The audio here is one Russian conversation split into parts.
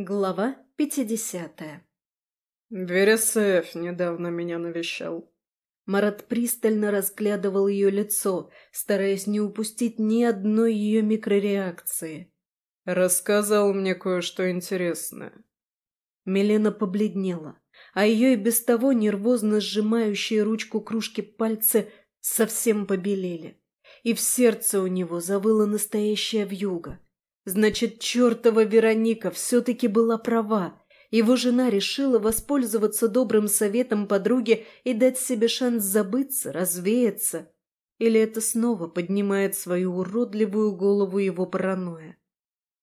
Глава пятидесятая Вересаев недавно меня навещал. Марат пристально разглядывал ее лицо, стараясь не упустить ни одной ее микрореакции. Рассказал мне кое-что интересное. Милена побледнела, а ее и без того нервозно сжимающие ручку кружки пальцы совсем побелели. И в сердце у него завыла настоящая вьюга. Значит, чертова Вероника все-таки была права. Его жена решила воспользоваться добрым советом подруги и дать себе шанс забыться, развеяться. Или это снова поднимает свою уродливую голову его паранойя?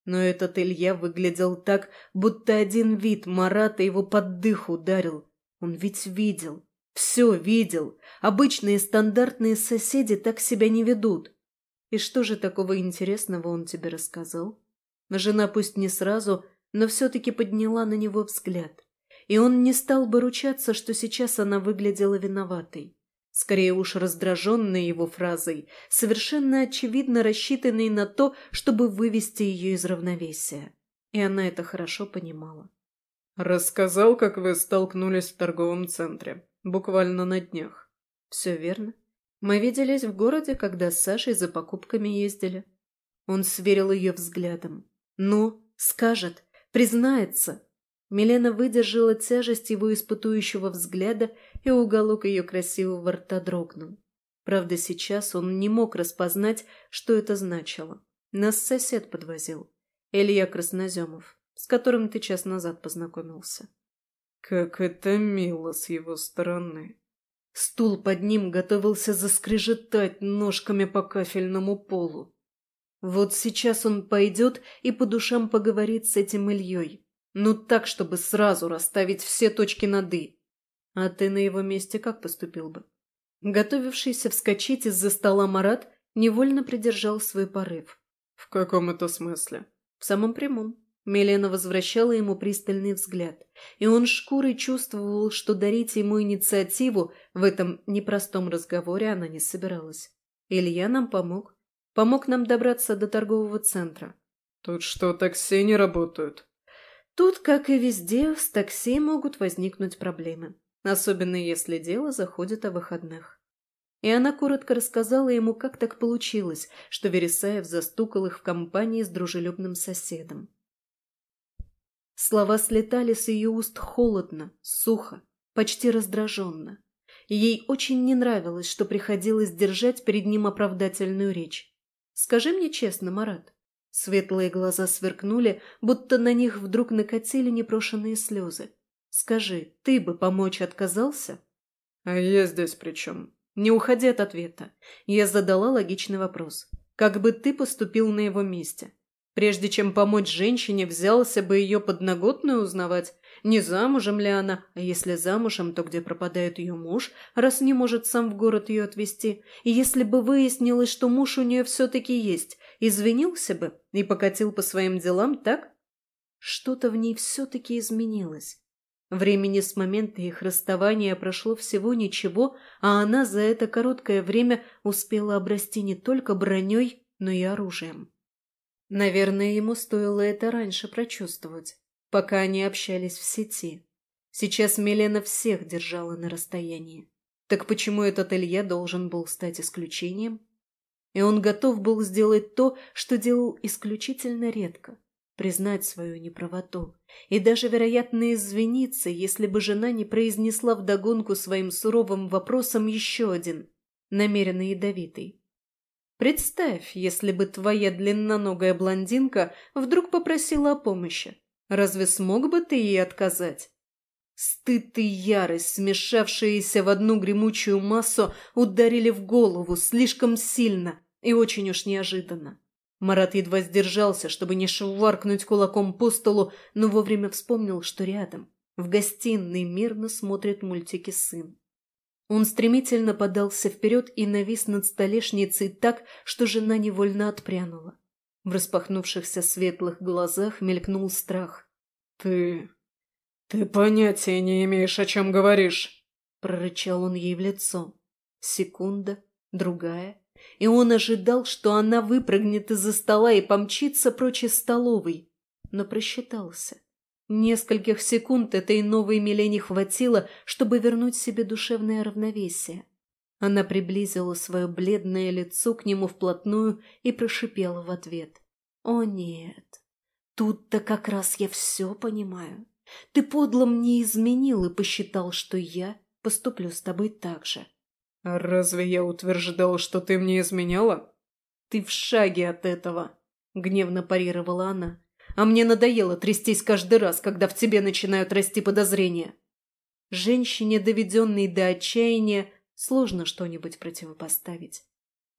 Но этот Илья выглядел так, будто один вид Марата его под дых ударил. Он ведь видел, все видел. Обычные стандартные соседи так себя не ведут. И что же такого интересного он тебе рассказал? Жена пусть не сразу, но все-таки подняла на него взгляд. И он не стал бы ручаться, что сейчас она выглядела виноватой. Скорее уж раздраженной его фразой, совершенно очевидно рассчитанной на то, чтобы вывести ее из равновесия. И она это хорошо понимала. «Рассказал, как вы столкнулись в торговом центре. Буквально на днях». «Все верно. Мы виделись в городе, когда с Сашей за покупками ездили». Он сверил ее взглядом. «Ну, скажет, признается». Милена выдержала тяжесть его испытующего взгляда, и уголок ее красивого рта дрогнул. Правда, сейчас он не мог распознать, что это значило. Нас сосед подвозил. Илья Красноземов, с которым ты час назад познакомился. Как это мило с его стороны. Стул под ним готовился заскрежетать ножками по кафельному полу. Вот сейчас он пойдет и по душам поговорит с этим Ильей. Ну так, чтобы сразу расставить все точки над «и». А ты на его месте как поступил бы? Готовившийся вскочить из-за стола Марат невольно придержал свой порыв. В каком это смысле? В самом прямом. Милена возвращала ему пристальный взгляд, и он шкурой чувствовал, что дарить ему инициативу в этом непростом разговоре она не собиралась. Илья нам помог. Помог нам добраться до торгового центра. Тут что, такси не работают? Тут, как и везде, с такси могут возникнуть проблемы. Особенно если дело заходит о выходных. И она коротко рассказала ему, как так получилось, что Вересаев застукал их в компании с дружелюбным соседом. Слова слетали с ее уст холодно, сухо, почти раздраженно. Ей очень не нравилось, что приходилось держать перед ним оправдательную речь. Скажи мне честно, Марат. Светлые глаза сверкнули, будто на них вдруг накатили непрошенные слезы. Скажи, ты бы помочь отказался? А я здесь при чем? Не уходи от ответа. Я задала логичный вопрос. Как бы ты поступил на его месте? Прежде чем помочь женщине, взялся бы ее подноготную узнавать, не замужем ли она, а если замужем, то где пропадает ее муж, раз не может сам в город ее отвезти. И если бы выяснилось, что муж у нее все-таки есть, извинился бы и покатил по своим делам, так? Что-то в ней все-таки изменилось. Времени с момента их расставания прошло всего ничего, а она за это короткое время успела обрасти не только броней, но и оружием. Наверное, ему стоило это раньше прочувствовать пока они общались в сети. Сейчас Милена всех держала на расстоянии. Так почему этот Илья должен был стать исключением? И он готов был сделать то, что делал исключительно редко – признать свою неправоту и даже, вероятно, извиниться, если бы жена не произнесла вдогонку своим суровым вопросом еще один, намеренно ядовитый. Представь, если бы твоя длинноногая блондинка вдруг попросила о помощи. Разве смог бы ты ей отказать? Стыд и ярость, смешавшиеся в одну гремучую массу, ударили в голову слишком сильно и очень уж неожиданно. Марат едва сдержался, чтобы не шваркнуть кулаком по столу, но вовремя вспомнил, что рядом, в гостиной, мирно смотрит мультики сын. Он стремительно подался вперед и навис над столешницей так, что жена невольно отпрянула. В распахнувшихся светлых глазах мелькнул страх. «Ты... ты понятия не имеешь, о чем говоришь!» Прорычал он ей в лицо. Секунда, другая, и он ожидал, что она выпрыгнет из-за стола и помчится прочь из столовой, но просчитался. Нескольких секунд этой новой Милене хватило, чтобы вернуть себе душевное равновесие. Она приблизила свое бледное лицо к нему вплотную и прошипела в ответ. «О нет, тут-то как раз я все понимаю. Ты подло мне изменил и посчитал, что я поступлю с тобой так же». «А разве я утверждал, что ты мне изменяла?» «Ты в шаге от этого», — гневно парировала она. «А мне надоело трястись каждый раз, когда в тебе начинают расти подозрения». Женщине, доведенной до отчаяния, сложно что-нибудь противопоставить.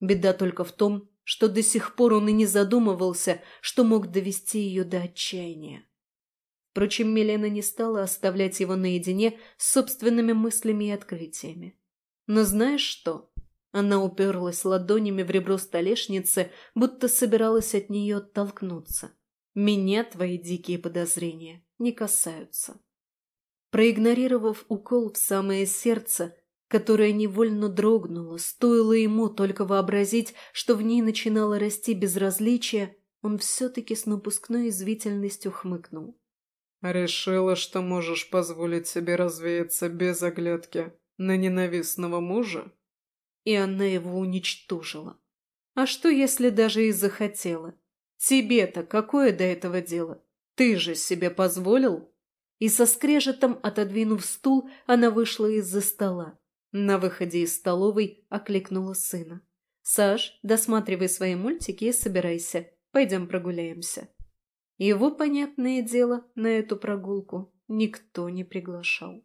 Беда только в том, что до сих пор он и не задумывался, что мог довести ее до отчаяния. Впрочем, Милена не стала оставлять его наедине с собственными мыслями и открытиями. Но знаешь что? Она уперлась ладонями в ребро столешницы, будто собиралась от нее оттолкнуться. Меня твои дикие подозрения не касаются. Проигнорировав укол в самое сердце, которое невольно дрогнуло, стоило ему только вообразить, что в ней начинало расти безразличие, он все-таки с напускной извительностью хмыкнул. «Решила, что можешь позволить себе развеяться без оглядки на ненавистного мужа?» И она его уничтожила. А что, если даже и захотела? Тебе-то какое до этого дело? Ты же себе позволил? И со скрежетом, отодвинув стул, она вышла из-за стола. На выходе из столовой окликнула сына. «Саш, досматривай свои мультики и собирайся. Пойдем прогуляемся». Его, понятное дело, на эту прогулку никто не приглашал.